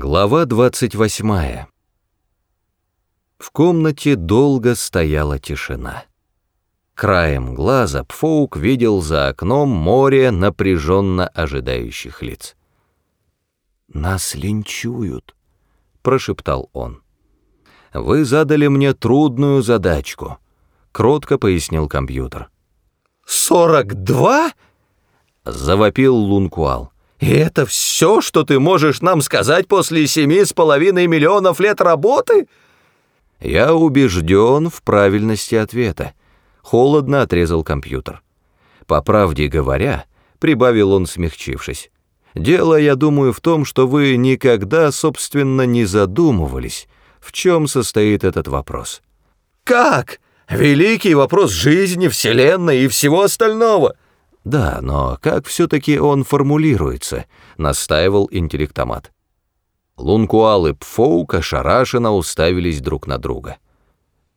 Глава 28. В комнате долго стояла тишина. Краем глаза Пфоук видел за окном море напряженно ожидающих лиц. «Нас линчуют», — прошептал он. «Вы задали мне трудную задачку», — кротко пояснил компьютер. «Сорок два?» — завопил Лункуал. И это все, что ты можешь нам сказать после семи с половиной миллионов лет работы? Я убежден в правильности ответа. Холодно отрезал компьютер. По правде говоря, прибавил он, смягчившись, дело, я думаю, в том, что вы никогда, собственно, не задумывались, в чем состоит этот вопрос. Как? Великий вопрос жизни, Вселенной и всего остального — «Да, но как все-таки он формулируется?» — настаивал интеллектомат. Лункуал и Пфоук ошарашенно уставились друг на друга.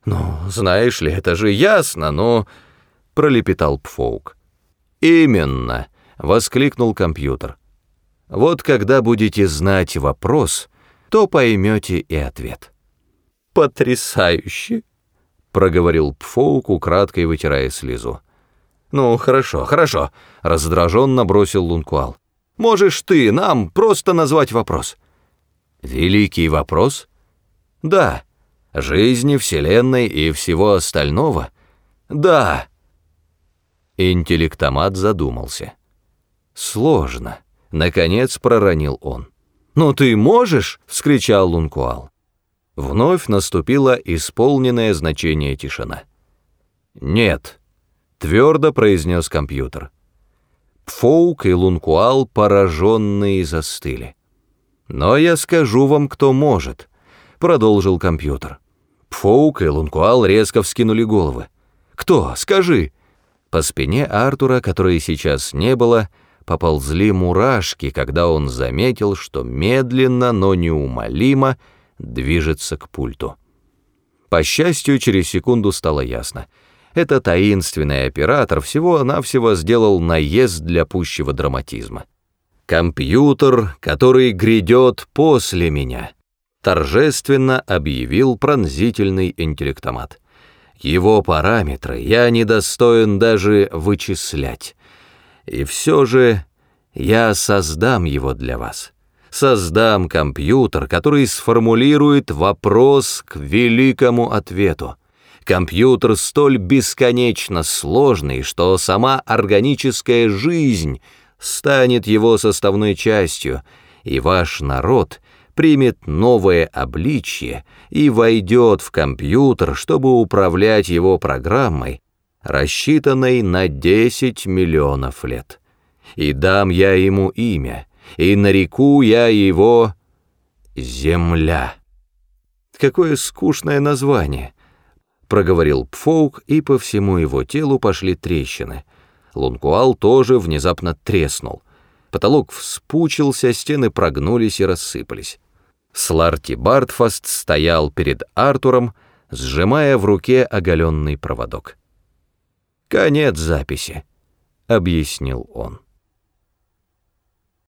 «Ну, знаешь ли, это же ясно, но...» — пролепетал Пфоук. «Именно!» — воскликнул компьютер. «Вот когда будете знать вопрос, то поймете и ответ». «Потрясающе!» — проговорил Пфоук, украдкой вытирая слезу. «Ну, хорошо, хорошо», — раздраженно бросил Лункуал. «Можешь ты нам просто назвать вопрос». «Великий вопрос?» «Да». «Жизни, Вселенной и всего остального?» «Да». Интеллектомат задумался. «Сложно», — наконец проронил он. «Ну ты можешь?» — вскричал Лункуал. Вновь наступило исполненное значение тишина. «Нет», твердо произнес компьютер. Пфоук и Лункуал пораженные застыли. «Но я скажу вам, кто может», — продолжил компьютер. Пфоук и Лункуал резко вскинули головы. «Кто? Скажи!» По спине Артура, которой сейчас не было, поползли мурашки, когда он заметил, что медленно, но неумолимо движется к пульту. По счастью, через секунду стало ясно — это таинственный оператор всего-навсего сделал наезд для пущего драматизма. «Компьютер, который грядет после меня», торжественно объявил пронзительный интеллектомат. «Его параметры я недостоин даже вычислять. И все же я создам его для вас» создам компьютер, который сформулирует вопрос к великому ответу. Компьютер столь бесконечно сложный, что сама органическая жизнь станет его составной частью, и ваш народ примет новое обличье и войдет в компьютер, чтобы управлять его программой, рассчитанной на 10 миллионов лет. И дам я ему имя, и нареку я его «Земля». Какое скучное название — проговорил Пфоук, и по всему его телу пошли трещины. Лункуал тоже внезапно треснул. Потолок вспучился, стены прогнулись и рассыпались. Сларти Бартфаст стоял перед Артуром, сжимая в руке оголенный проводок. «Конец записи», — объяснил он.